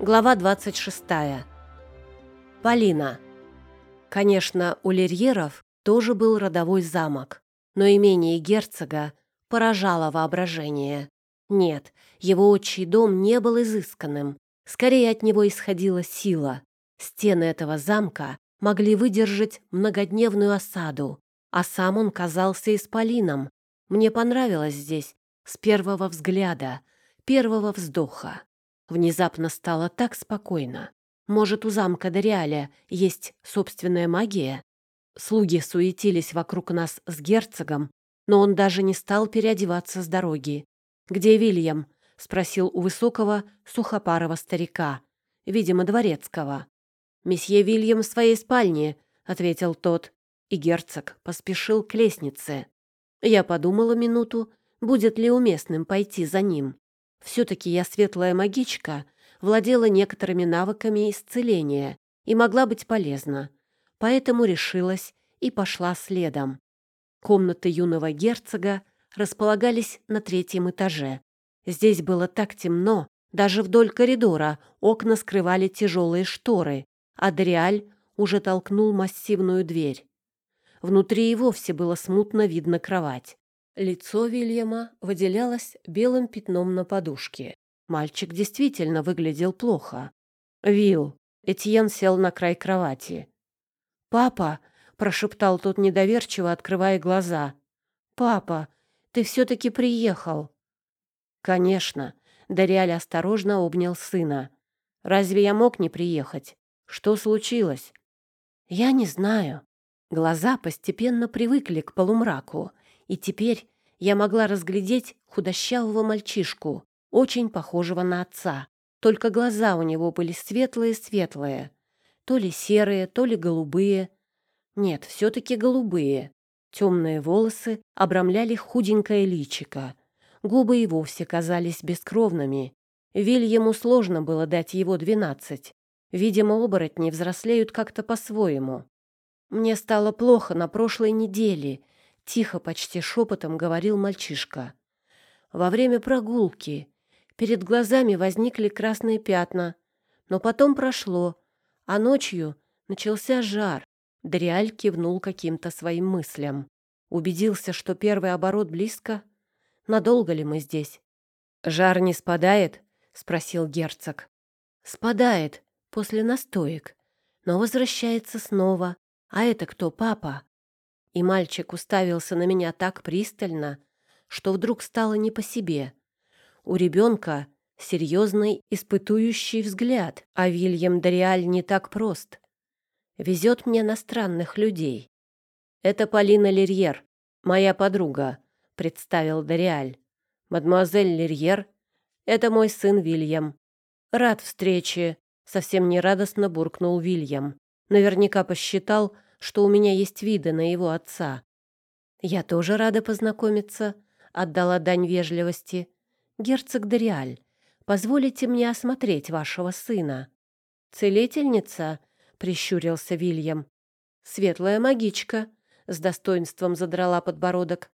Глава 26. Полина. Конечно, у Лерьеров тоже был родовой замок, но имение герцога поражало воображение. Нет, его отчий дом не был изысканным, скорее от него исходила сила. Стены этого замка могли выдержать многодневную осаду, а сам он казался исполином. Мне понравилось здесь с первого взгляда, первого вздоха. Внезапно стало так спокойно. Может, у замка Дориаля есть собственная магия? Слуги суетились вокруг нас с герцогом, но он даже не стал переодеваться с дороги. «Где Вильям?» — спросил у высокого, сухопарого старика, видимо, дворецкого. «Месье Вильям в своей спальне», — ответил тот, и герцог поспешил к лестнице. Я подумала минуту, будет ли уместным пойти за ним. Все-таки я светлая магичка, владела некоторыми навыками исцеления и могла быть полезна. Поэтому решилась и пошла следом. Комнаты юного герцога располагались на третьем этаже. Здесь было так темно, даже вдоль коридора окна скрывали тяжелые шторы, а Дриаль уже толкнул массивную дверь. Внутри и вовсе было смутно видно кровать. Лицо Вильяма выделялось белым пятном на подушке. Мальчик действительно выглядел плохо. «Вилл!» — Этьен сел на край кровати. «Папа!» — прошептал тот недоверчиво, открывая глаза. «Папа, ты все-таки приехал!» «Конечно!» — Дориаль осторожно обнял сына. «Разве я мог не приехать? Что случилось?» «Я не знаю». Глаза постепенно привыкли к полумраку, и теперь я могла разглядеть худощавого мальчишку, очень похожего на отца. Только глаза у него были светлые-светлые, то ли серые, то ли голубые. Нет, все-таки голубые. Темные волосы обрамляли худенькое личико. Губы и вовсе казались бескровными. Вильяму сложно было дать его двенадцать. Видимо, оборотни взрослеют как-то по-своему. Мне стало плохо на прошлой неделе, Тихо, почти шепотом говорил мальчишка. Во время прогулки перед глазами возникли красные пятна, но потом прошло, а ночью начался жар. Дриаль кивнул каким-то своим мыслям. Убедился, что первый оборот близко. Надолго ли мы здесь? «Жар не спадает?» — спросил герцог. «Спадает после настоек, но возвращается снова. А это кто, папа?» И мальчик уставился на меня так пристально, что вдруг стало не по себе. У ребенка серьезный испытующий взгляд, а Вильям Дориаль не так прост. Везет мне на странных людей. «Это Полина Лерьер, моя подруга», — представил Дориаль. «Мадемуазель Лерьер, это мой сын Вильям». «Рад встрече», — совсем нерадостно буркнул Вильям. Наверняка посчитал, что у меня есть виды на его отца. Я тоже рада познакомиться, отдала дань вежливости. Герцог Дориаль, позволите мне осмотреть вашего сына. Целительница, прищурился Вильям. Светлая магичка, с достоинством задрала подбородок.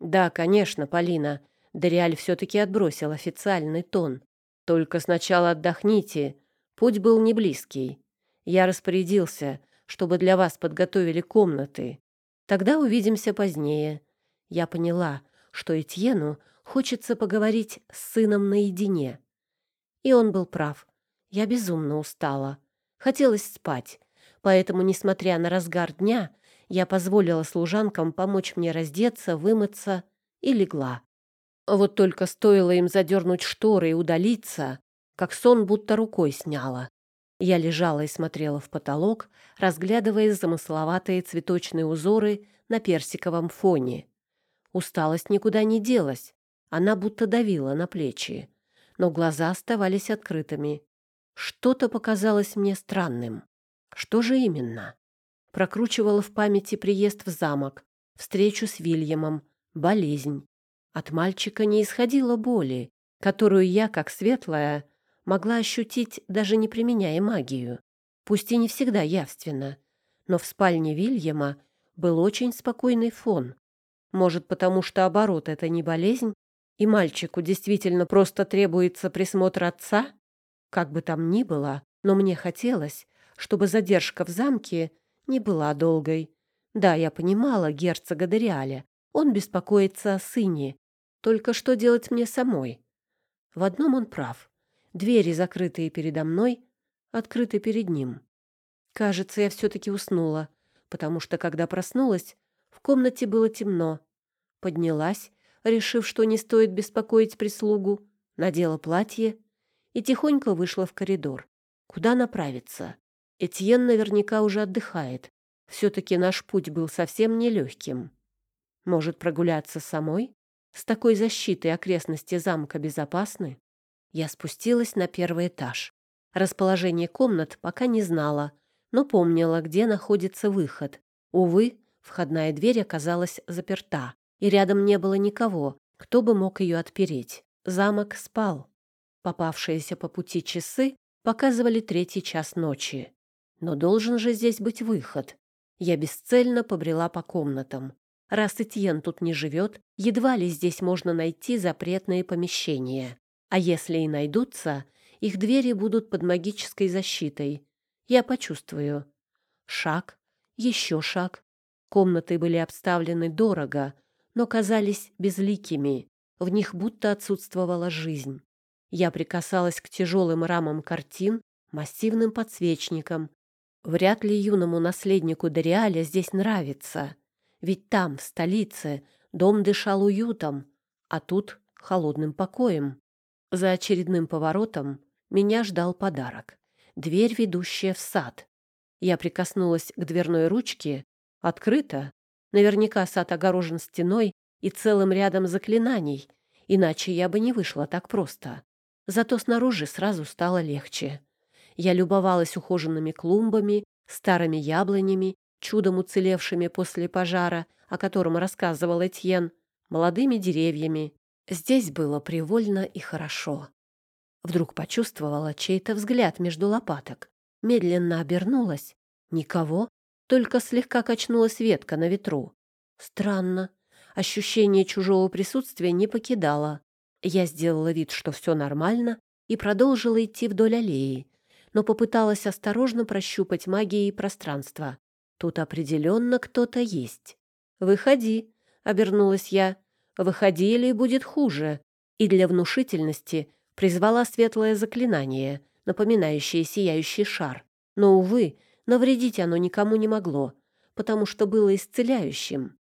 Да, конечно, Полина. Дориаль все-таки отбросил официальный тон. Только сначала отдохните. Путь был не близкий. Я распорядился, чтобы для вас подготовили комнаты. Тогда увидимся позднее. Я поняла, что Этьену хочется поговорить с сыном наедине. И он был прав. Я безумно устала. Хотелось спать. Поэтому, несмотря на разгар дня, я позволила служанкам помочь мне раздеться, вымыться и легла. Вот только стоило им задернуть шторы и удалиться, как сон будто рукой сняла. Я лежала и смотрела в потолок, разглядывая замысловатые цветочные узоры на персиковом фоне. Усталость никуда не делась, она будто давила на плечи, но глаза оставались открытыми. Что-то показалось мне странным. Что же именно? Прокручивала в памяти приезд в замок, встречу с Вильямом, болезнь. От мальчика не исходило боли, которую я, как светлая, могла ощутить, даже не применяя магию. Пусть и не всегда явственно, но в спальне Вильяма был очень спокойный фон. Может, потому что оборот — это не болезнь, и мальчику действительно просто требуется присмотр отца? Как бы там ни было, но мне хотелось, чтобы задержка в замке не была долгой. Да, я понимала герцога Дориаля. Он беспокоится о сыне. Только что делать мне самой? В одном он прав. Двери, закрытые передо мной, открыты перед ним. Кажется, я все-таки уснула, потому что, когда проснулась, в комнате было темно. Поднялась, решив, что не стоит беспокоить прислугу, надела платье и тихонько вышла в коридор. Куда направиться? Этьен наверняка уже отдыхает. Все-таки наш путь был совсем нелегким. Может, прогуляться самой? С такой защитой окрестности замка безопасны? Я спустилась на первый этаж. Расположение комнат пока не знала, но помнила, где находится выход. Увы, входная дверь оказалась заперта, и рядом не было никого, кто бы мог ее отпереть. Замок спал. Попавшиеся по пути часы показывали третий час ночи. Но должен же здесь быть выход. Я бесцельно побрела по комнатам. Раз Этьен тут не живет, едва ли здесь можно найти запретные помещения. А если и найдутся, их двери будут под магической защитой. Я почувствую. Шаг, еще шаг. Комнаты были обставлены дорого, но казались безликими. В них будто отсутствовала жизнь. Я прикасалась к тяжелым рамам картин, массивным подсвечникам. Вряд ли юному наследнику Дориаля здесь нравится. Ведь там, в столице, дом дышал уютом, а тут — холодным покоем. За очередным поворотом меня ждал подарок. Дверь, ведущая в сад. Я прикоснулась к дверной ручке. Открыто. Наверняка сад огорожен стеной и целым рядом заклинаний, иначе я бы не вышла так просто. Зато снаружи сразу стало легче. Я любовалась ухоженными клумбами, старыми яблонями, чудом уцелевшими после пожара, о котором рассказывал Этьен, молодыми деревьями. Здесь было привольно и хорошо. Вдруг почувствовала чей-то взгляд между лопаток. Медленно обернулась. Никого, только слегка качнулась ветка на ветру. Странно. Ощущение чужого присутствия не покидало. Я сделала вид, что все нормально, и продолжила идти вдоль аллеи, но попыталась осторожно прощупать магией пространство. Тут определенно кто-то есть. «Выходи», — обернулась я. «Выходи, или будет хуже». И для внушительности призвала светлое заклинание, напоминающее сияющий шар. Но, увы, навредить оно никому не могло, потому что было исцеляющим.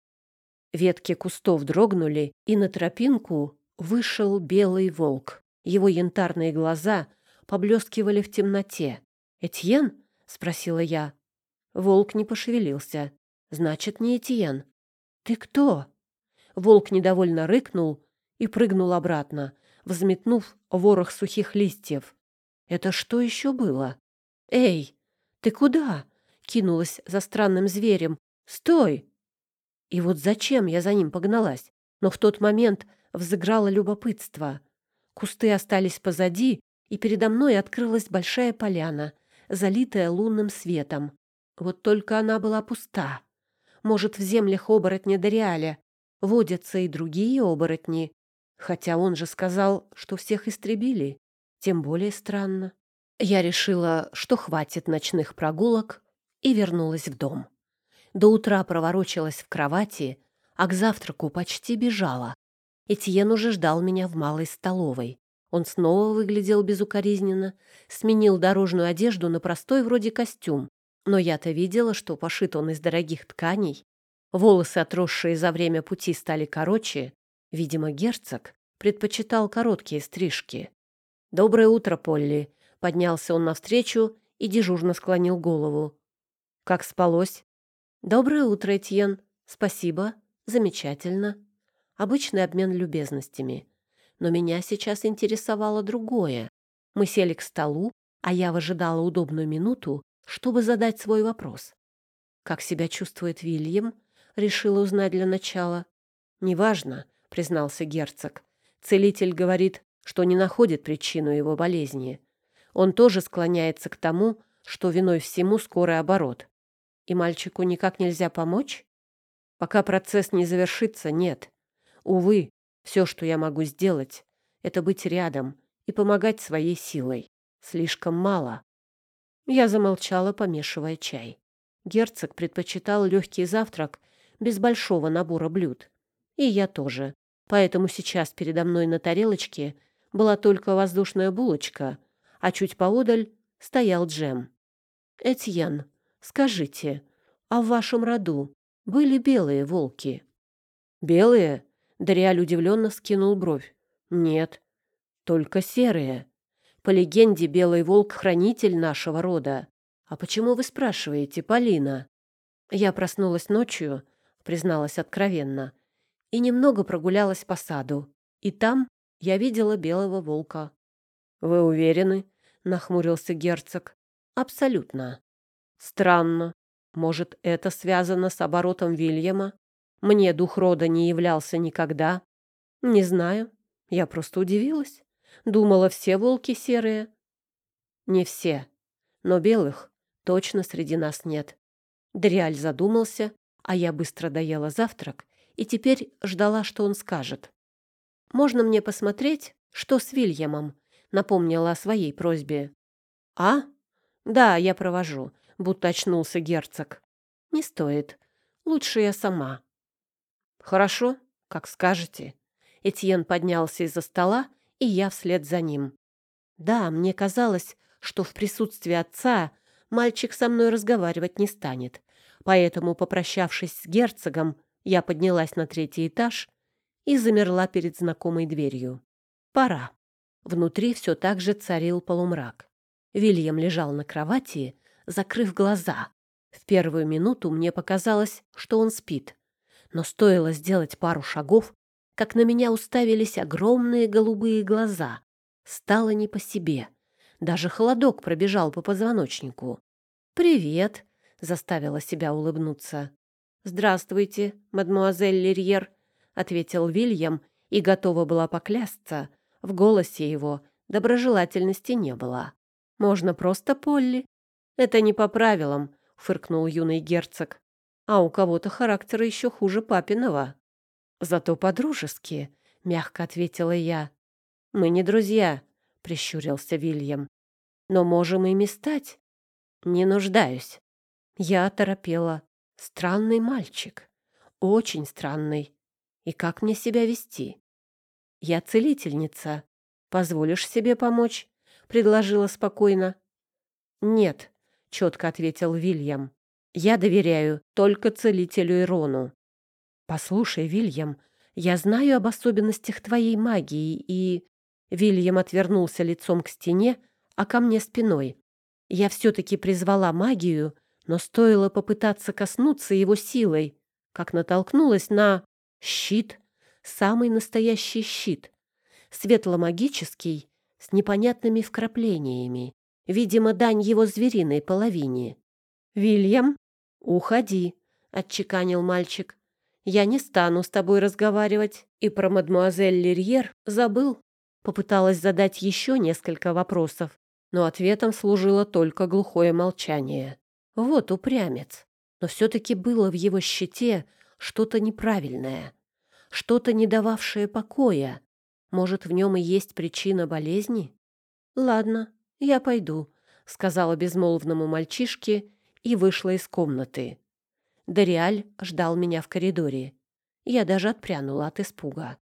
Ветки кустов дрогнули, и на тропинку вышел белый волк. Его янтарные глаза поблескивали в темноте. «Этьен?» — спросила я. Волк не пошевелился. «Значит, не Этьен». «Ты кто?» Волк недовольно рыкнул и прыгнул обратно, взметнув ворох сухих листьев. «Это что еще было?» «Эй, ты куда?» — кинулась за странным зверем. «Стой!» И вот зачем я за ним погналась? Но в тот момент взыграло любопытство. Кусты остались позади, и передо мной открылась большая поляна, залитая лунным светом. Вот только она была пуста. Может, в землях оборотня Дориаля водятся и другие оборотни? Хотя он же сказал, что всех истребили. Тем более странно. Я решила, что хватит ночных прогулок, и вернулась в дом. До утра проворочилась в кровати, а к завтраку почти бежала. Этьен уже ждал меня в малой столовой. Он снова выглядел безукоризненно, сменил дорожную одежду на простой вроде костюм. Но я-то видела, что пошит он из дорогих тканей. Волосы, отросшие за время пути, стали короче. Видимо, герцог предпочитал короткие стрижки. «Доброе утро, Полли!» — поднялся он навстречу и дежурно склонил голову. «Как спалось?» «Доброе утро, Этьен. Спасибо. Замечательно обычный обмен любезностями. Но меня сейчас интересовало другое. Мы сели к столу, а я выжидала удобную минуту, чтобы задать свой вопрос. Как себя чувствует Вильям? Решила узнать для начала. Неважно, признался герцог. Целитель говорит, что не находит причину его болезни. Он тоже склоняется к тому, что виной всему скорый оборот. И мальчику никак нельзя помочь? Пока процесс не завершится, нет. Увы, все, что я могу сделать, это быть рядом и помогать своей силой. Слишком мало. Я замолчала, помешивая чай. Герцог предпочитал легкий завтрак без большого набора блюд. И я тоже. Поэтому сейчас передо мной на тарелочке была только воздушная булочка, а чуть поодаль стоял джем. «Этьен, скажите, а в вашем роду были белые волки?» «Белые?» — Дориаль удивленно скинул бровь. «Нет, только серые. По легенде, белый волк — хранитель нашего рода. А почему вы спрашиваете, Полина?» Я проснулась ночью, призналась откровенно, и немного прогулялась по саду. И там я видела белого волка. «Вы уверены?» — нахмурился герцог. «Абсолютно. Странно. Может, это связано с оборотом Вильяма? Мне дух рода не являлся никогда. Не знаю. Я просто удивилась. Думала, все волки серые. Не все. Но белых точно среди нас нет. Дриаль задумался, а я быстро доела завтрак и теперь ждала, что он скажет. «Можно мне посмотреть, что с Вильямом?» — напомнила о своей просьбе. «А? Да, я провожу», — будто очнулся герцог. «Не стоит. Лучше я сама». «Хорошо, как скажете». Этьен поднялся из-за стола, и я вслед за ним. Да, мне казалось, что в присутствии отца мальчик со мной разговаривать не станет, поэтому, попрощавшись с герцогом, я поднялась на третий этаж и замерла перед знакомой дверью. Пора. Внутри все так же царил полумрак. Вильям лежал на кровати, закрыв глаза. В первую минуту мне показалось, что он спит. Но стоило сделать пару шагов, как на меня уставились огромные голубые глаза. Стало не по себе. Даже холодок пробежал по позвоночнику. «Привет», — заставила себя улыбнуться. «Здравствуйте, мадмуазель Лерьер», — ответил Вильям и готова была поклясться. В голосе его доброжелательности не было. «Можно просто Полли». «Это не по правилам», — фыркнул юный герцог. «А у кого-то характер еще хуже папиного». «Зато по-дружески», — мягко ответила я. «Мы не друзья», — прищурился Вильям. «Но можем ими стать». «Не нуждаюсь». Я оторопела. Странный мальчик. Очень странный. И как мне себя вести? Я целительница. Позволишь себе помочь? Предложила спокойно. Нет, четко ответил Вильям. Я доверяю только целителю Ирону. Послушай, Вильям, я знаю об особенностях твоей магии и... Вильям отвернулся лицом к стене, а ко мне спиной. Я все-таки призвала магию, но стоило попытаться коснуться его силой, как натолкнулась на щит, самый настоящий щит, светломагический, с непонятными вкраплениями, видимо, дань его звериной половине. «Вильям, уходи», — отчеканил мальчик. «Я не стану с тобой разговаривать». И про мадмуазель Лерьер забыл. Попыталась задать еще несколько вопросов, но ответом служило только глухое молчание. Вот упрямец. Но все-таки было в его щите что-то неправильное, что-то не дававшее покоя. Может, в нем и есть причина болезни? Ладно, я пойду, сказала безмолвному мальчишке и вышла из комнаты. Дориаль ждал меня в коридоре. Я даже отпрянула от испуга.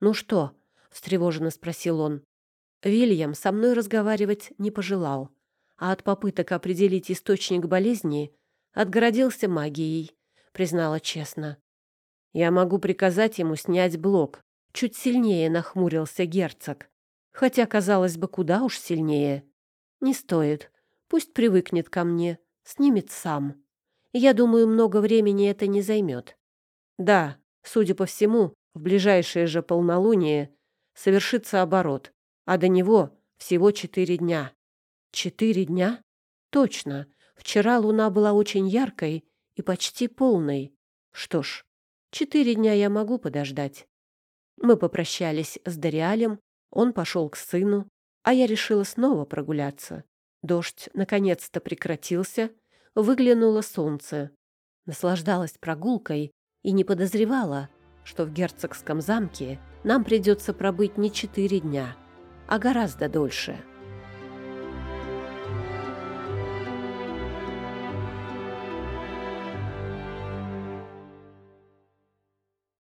«Ну что?» — встревоженно спросил он. Вильям со мной разговаривать не пожелал а от попыток определить источник болезни отгородился магией, признала честно. Я могу приказать ему снять блок. Чуть сильнее нахмурился герцог. Хотя, казалось бы, куда уж сильнее. Не стоит. Пусть привыкнет ко мне. Снимет сам. Я думаю, много времени это не займет. Да, судя по всему, в ближайшее же полнолуние совершится оборот, а до него всего четыре дня. Четыре дня? Точно. Вчера луна была очень яркой и почти полной. Что ж, четыре дня я могу подождать. Мы попрощались с Дориалем, он пошел к сыну, а я решила снова прогуляться. Дождь наконец-то прекратился, выглянуло солнце. Наслаждалась прогулкой и не подозревала, что в герцогском замке нам придется пробыть не четыре дня, а гораздо дольше.